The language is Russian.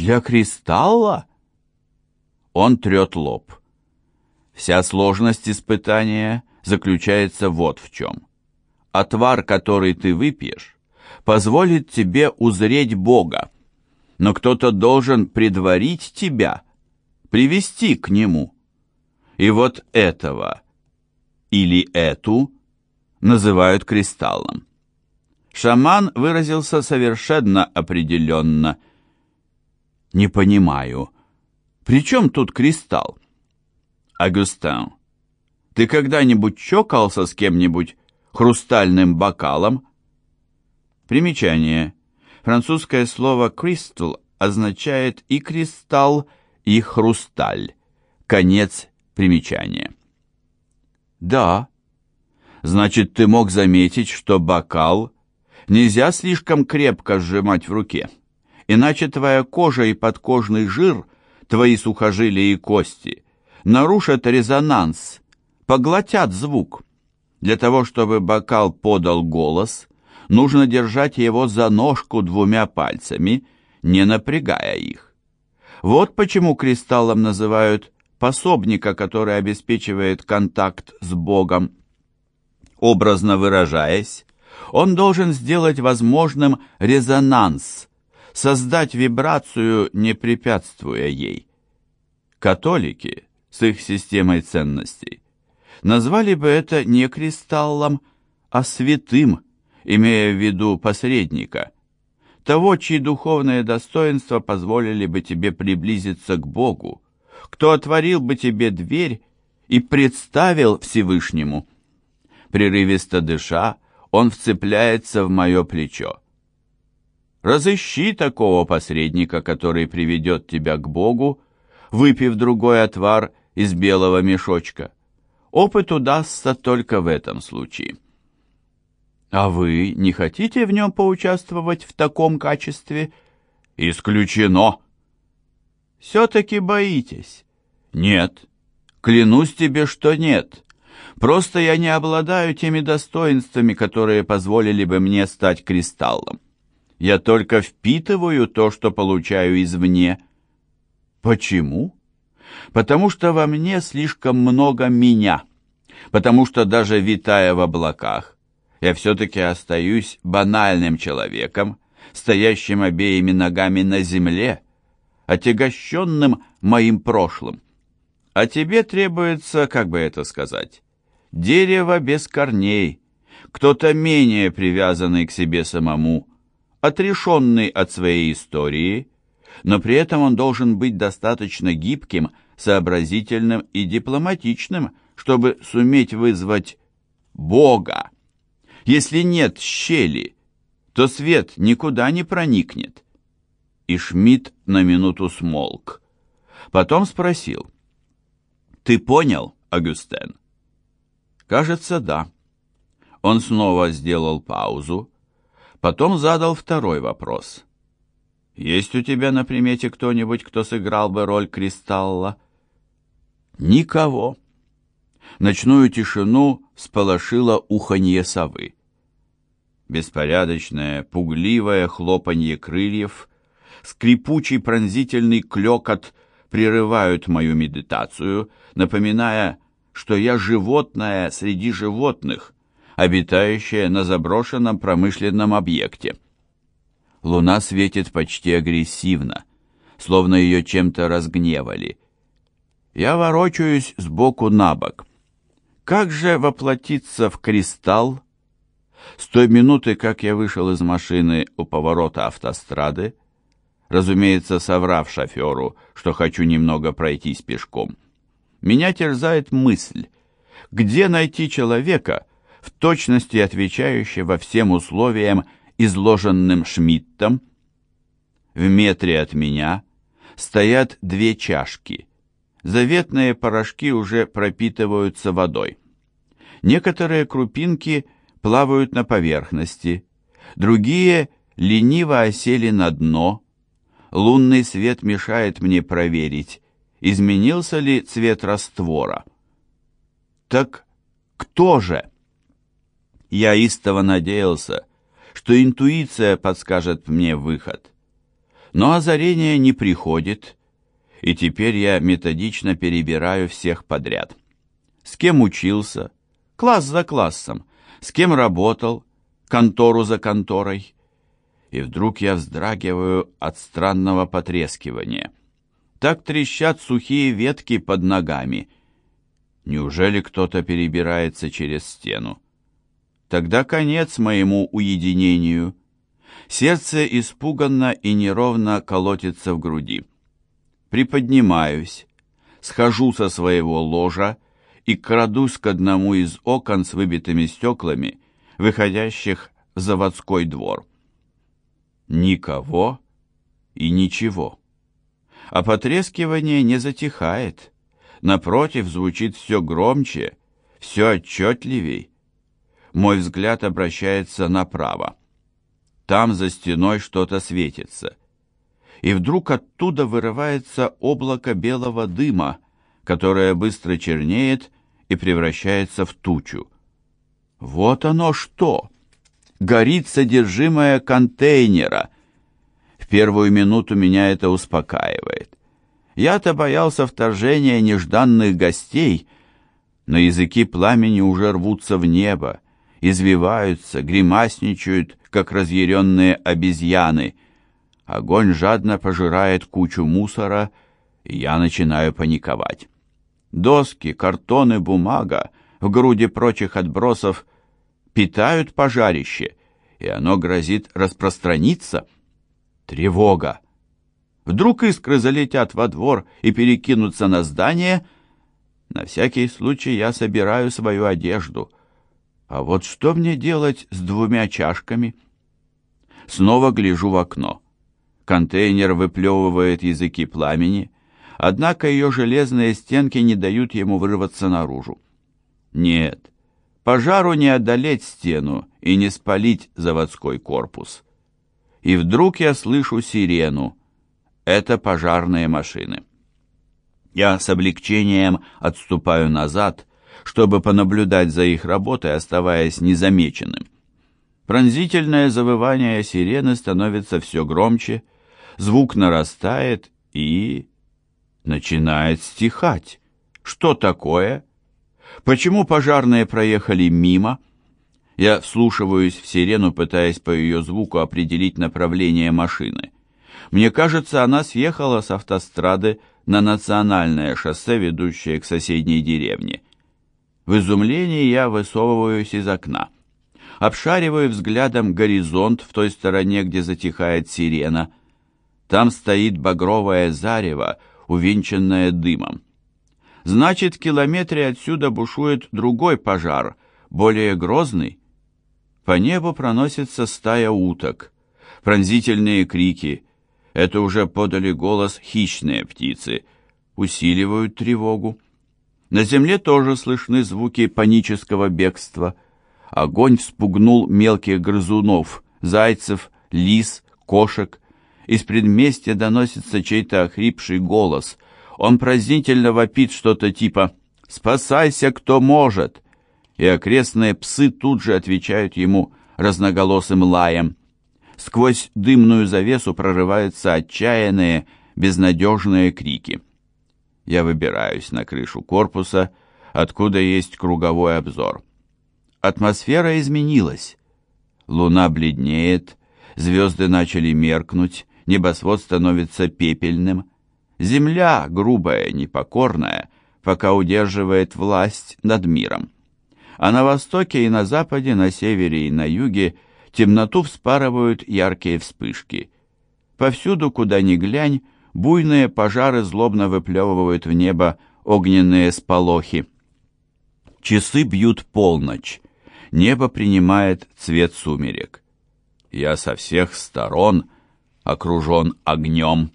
Для кристалла? Он трет лоб. Вся сложность испытания заключается вот в чем. Отвар, который ты выпьешь, позволит тебе узреть Бога, но кто-то должен предварить тебя, привести к Нему. И вот этого или эту называют кристаллом. Шаман выразился совершенно определенно. «Не понимаю, при чем тут кристалл?» «Агустин, ты когда-нибудь чокался с кем-нибудь хрустальным бокалом?» Примечание. Французское слово «crystal» означает и кристалл, и хрусталь. Конец примечания. «Да», Значит, ты мог заметить, что бокал нельзя слишком крепко сжимать в руке, иначе твоя кожа и подкожный жир, твои сухожилия и кости нарушат резонанс, поглотят звук. Для того, чтобы бокал подал голос, нужно держать его за ножку двумя пальцами, не напрягая их. Вот почему кристаллом называют пособника, который обеспечивает контакт с Богом. Образно выражаясь, он должен сделать возможным резонанс, создать вибрацию, не препятствуя ей. Католики с их системой ценностей назвали бы это не кристаллом, а святым, имея в виду посредника, того, чьи духовные достоинства позволили бы тебе приблизиться к Богу, кто отворил бы тебе дверь и представил Всевышнему – Прерывисто дыша, он вцепляется в мое плечо. Разыщи такого посредника, который приведет тебя к Богу, выпив другой отвар из белого мешочка. Опыт удастся только в этом случае. А вы не хотите в нем поучаствовать в таком качестве? Исключено. Все-таки боитесь? Нет. Клянусь тебе, что нет. Просто я не обладаю теми достоинствами, которые позволили бы мне стать кристаллом. Я только впитываю то, что получаю извне. Почему? Потому что во мне слишком много меня. Потому что даже витая в облаках, я все-таки остаюсь банальным человеком, стоящим обеими ногами на земле, отягощенным моим прошлым. А тебе требуется, как бы это сказать, Дерево без корней, кто-то менее привязанный к себе самому, отрешенный от своей истории, но при этом он должен быть достаточно гибким, сообразительным и дипломатичным, чтобы суметь вызвать Бога. Если нет щели, то свет никуда не проникнет. И Шмидт на минуту смолк. Потом спросил. «Ты понял, Агюстен?» Кажется, да. Он снова сделал паузу, потом задал второй вопрос. Есть у тебя на примете кто-нибудь, кто сыграл бы роль кристалла? Никого. Ночную тишину сполошило уханье совы. Беспорядочное, пугливое хлопанье крыльев, скрипучий пронзительный клёкот прерывают мою медитацию, напоминая что я животное среди животных, обитающее на заброшенном промышленном объекте. Луна светит почти агрессивно, словно ее чем-то разгневали. Я ворочаюсь сбоку на бок. Как же воплотиться в кристалл? С той минуты, как я вышел из машины у поворота автострады, разумеется, соврав шоферу, что хочу немного пройтись пешком, меня терзает мысль, где найти человека, в точности отвечающего всем условиям, изложенным Шмидтом. В метре от меня стоят две чашки. Заветные порошки уже пропитываются водой. Некоторые крупинки плавают на поверхности, другие лениво осели на дно. Лунный свет мешает мне проверить, изменился ли цвет раствора. Так кто же? Я истово надеялся, что интуиция подскажет мне выход. Но озарение не приходит, и теперь я методично перебираю всех подряд. С кем учился, класс за классом, с кем работал, контору за конторой. И вдруг я вздрагиваю от странного потрескивания. Так трещат сухие ветки под ногами. Неужели кто-то перебирается через стену? Тогда конец моему уединению. Сердце испуганно и неровно колотится в груди. Приподнимаюсь, схожу со своего ложа и крадусь к одному из окон с выбитыми стеклами, выходящих в заводской двор. Никого и ничего. А потрескивание не затихает. Напротив, звучит все громче, все отчетливей. Мой взгляд обращается направо. Там за стеной что-то светится. И вдруг оттуда вырывается облако белого дыма, которое быстро чернеет и превращается в тучу. Вот оно что! Горит содержимое контейнера. В первую минуту меня это успокаивает. Я-то боялся вторжения нежданных гостей, но языки пламени уже рвутся в небо, извиваются, гримасничают, как разъяренные обезьяны. Огонь жадно пожирает кучу мусора, и я начинаю паниковать. Доски, картоны, бумага в груди прочих отбросов питают пожарище, и оно грозит распространиться. Тревога! Вдруг искры залетят во двор и перекинутся на здание. На всякий случай я собираю свою одежду — а вот что мне делать с двумя чашками? Снова гляжу в окно. Контейнер выплевывает языки пламени, однако ее железные стенки не дают ему вырваться наружу. Нет, пожару не одолеть стену и не спалить заводской корпус. И вдруг я слышу сирену. Это пожарные машины. Я с облегчением отступаю назад чтобы понаблюдать за их работой, оставаясь незамеченным. Пронзительное завывание сирены становится все громче, звук нарастает и... начинает стихать. Что такое? Почему пожарные проехали мимо? Я вслушиваюсь в сирену, пытаясь по ее звуку определить направление машины. Мне кажется, она съехала с автострады на национальное шоссе, ведущее к соседней деревне. В изумлении я высовываюсь из окна. Обшариваю взглядом горизонт в той стороне, где затихает сирена. Там стоит багровое зарево, увенчанное дымом. Значит, в километре отсюда бушует другой пожар, более грозный. По небу проносится стая уток. Пронзительные крики. Это уже подали голос хищные птицы. Усиливают тревогу. На земле тоже слышны звуки панического бегства. Огонь вспугнул мелких грызунов, зайцев, лис, кошек. Из предместья доносится чей-то охрипший голос. Он пронзительно вопит что-то типа «Спасайся, кто может!» И окрестные псы тут же отвечают ему разноголосым лаем. Сквозь дымную завесу прорываются отчаянные, безнадежные крики. Я выбираюсь на крышу корпуса, откуда есть круговой обзор. Атмосфера изменилась. Луна бледнеет, звезды начали меркнуть, небосвод становится пепельным. Земля, грубая, непокорная, пока удерживает власть над миром. А на востоке и на западе, на севере и на юге темноту вспарывают яркие вспышки. Повсюду, куда ни глянь, буйные пожары злобно выплевывают в небо огненные сполохи. Часы бьют полночь, небо принимает цвет сумерек. Я со всех сторон окружен огнем.